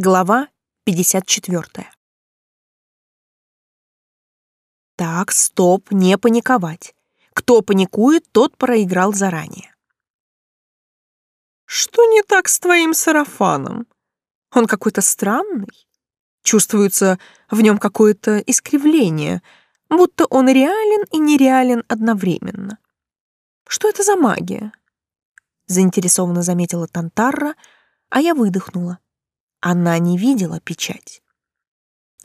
Глава 54. Так, стоп, не паниковать. Кто паникует, тот проиграл заранее. Что не так с твоим сарафаном? Он какой-то странный. Чувствуется в нем какое-то искривление, будто он реален и нереален одновременно. Что это за магия? Заинтересованно заметила Тантарра, а я выдохнула. Она не видела печать.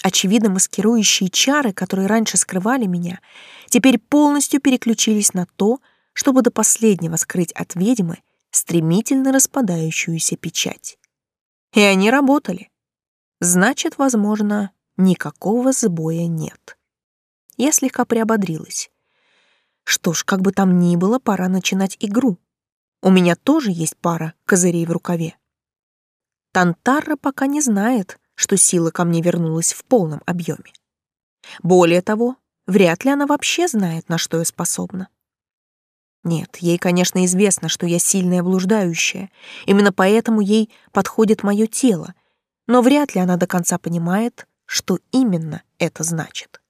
Очевидно, маскирующие чары, которые раньше скрывали меня, теперь полностью переключились на то, чтобы до последнего скрыть от ведьмы стремительно распадающуюся печать. И они работали. Значит, возможно, никакого сбоя нет. Я слегка приободрилась. Что ж, как бы там ни было, пора начинать игру. У меня тоже есть пара козырей в рукаве. Тантарра пока не знает, что сила ко мне вернулась в полном объеме. Более того, вряд ли она вообще знает, на что я способна. Нет, ей, конечно, известно, что я сильная блуждающая, именно поэтому ей подходит мое тело, но вряд ли она до конца понимает, что именно это значит.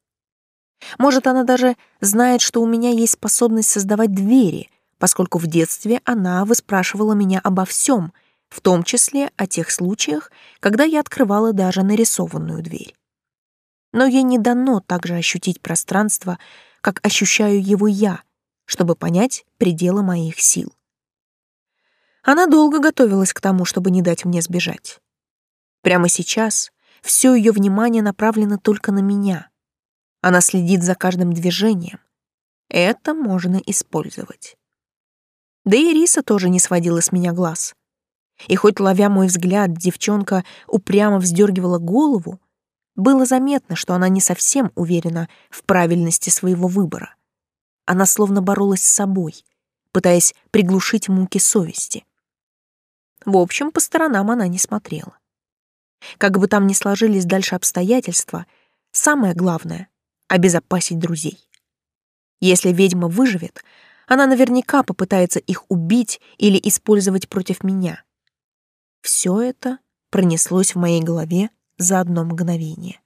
Может, она даже знает, что у меня есть способность создавать двери, поскольку в детстве она выспрашивала меня обо всем, в том числе о тех случаях, когда я открывала даже нарисованную дверь. Но ей не дано также ощутить пространство, как ощущаю его я, чтобы понять пределы моих сил. Она долго готовилась к тому, чтобы не дать мне сбежать. Прямо сейчас все ее внимание направлено только на меня. Она следит за каждым движением. Это можно использовать. Да и Риса тоже не сводила с меня глаз. И хоть, ловя мой взгляд, девчонка упрямо вздергивала голову, было заметно, что она не совсем уверена в правильности своего выбора. Она словно боролась с собой, пытаясь приглушить муки совести. В общем, по сторонам она не смотрела. Как бы там ни сложились дальше обстоятельства, самое главное — обезопасить друзей. Если ведьма выживет, она наверняка попытается их убить или использовать против меня. Все это пронеслось в моей голове за одно мгновение.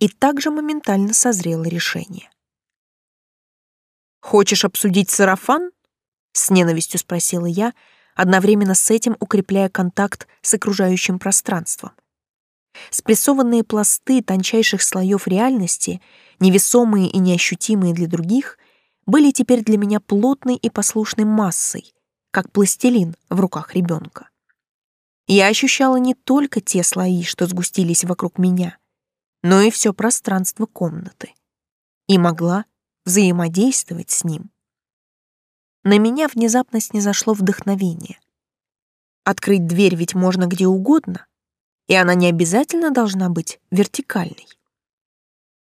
И также моментально созрело решение. «Хочешь обсудить сарафан?» — с ненавистью спросила я, одновременно с этим укрепляя контакт с окружающим пространством. Спрессованные пласты тончайших слоев реальности, невесомые и неощутимые для других, были теперь для меня плотной и послушной массой, как пластилин в руках ребенка. Я ощущала не только те слои, что сгустились вокруг меня, но и все пространство комнаты. И могла взаимодействовать с ним. На меня внезапно снизошло вдохновение. Открыть дверь ведь можно где угодно, и она не обязательно должна быть вертикальной.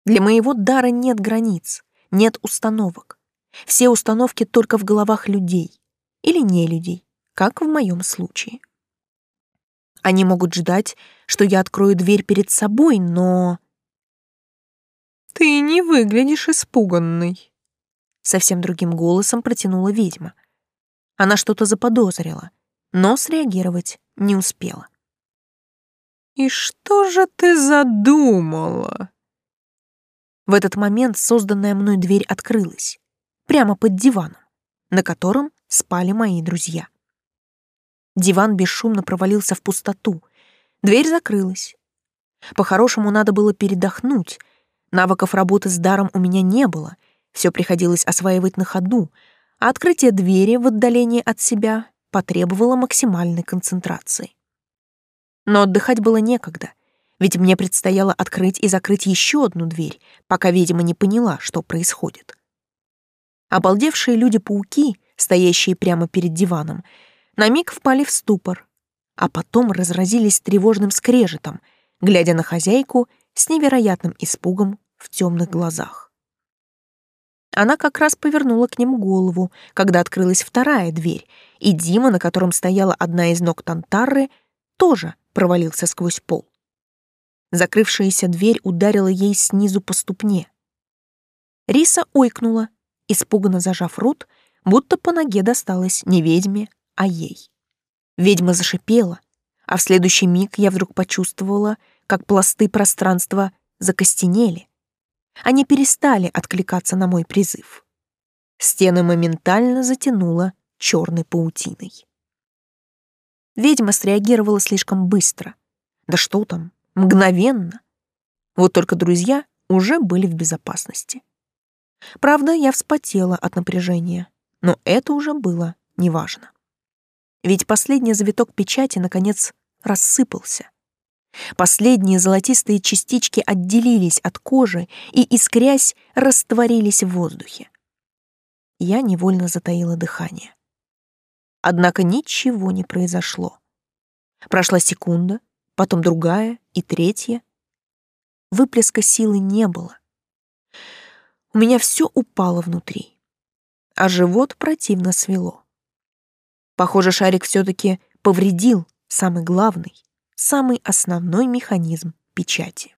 Для моего дара нет границ, нет установок. Все установки только в головах людей или не людей, как в моем случае. Они могут ждать, что я открою дверь перед собой, но... «Ты не выглядишь испуганной», — совсем другим голосом протянула ведьма. Она что-то заподозрила, но среагировать не успела. «И что же ты задумала?» В этот момент созданная мной дверь открылась, прямо под диваном, на котором спали мои друзья. Диван бесшумно провалился в пустоту. Дверь закрылась. По-хорошему надо было передохнуть. Навыков работы с даром у меня не было. Все приходилось осваивать на ходу, а открытие двери в отдалении от себя потребовало максимальной концентрации. Но отдыхать было некогда, ведь мне предстояло открыть и закрыть еще одну дверь, пока видимо не поняла, что происходит. Обалдевшие люди-пауки, стоящие прямо перед диваном, на миг впали в ступор, а потом разразились тревожным скрежетом, глядя на хозяйку с невероятным испугом в темных глазах. Она как раз повернула к ним голову, когда открылась вторая дверь, и Дима, на котором стояла одна из ног Тантарры, тоже провалился сквозь пол. Закрывшаяся дверь ударила ей снизу по ступне. Риса ойкнула, испуганно зажав рот, будто по ноге досталось не ведьме, а ей. Ведьма зашипела, а в следующий миг я вдруг почувствовала, как пласты пространства закостенели. Они перестали откликаться на мой призыв. Стены моментально затянуло черной паутиной. Ведьма среагировала слишком быстро. Да что там, мгновенно. Вот только друзья уже были в безопасности. Правда, я вспотела от напряжения, но это уже было неважно. Ведь последний завиток печати, наконец, рассыпался. Последние золотистые частички отделились от кожи и, искрясь, растворились в воздухе. Я невольно затаила дыхание. Однако ничего не произошло. Прошла секунда, потом другая и третья. Выплеска силы не было. У меня все упало внутри, а живот противно свело. Похоже, шарик все-таки повредил самый главный, самый основной механизм печати.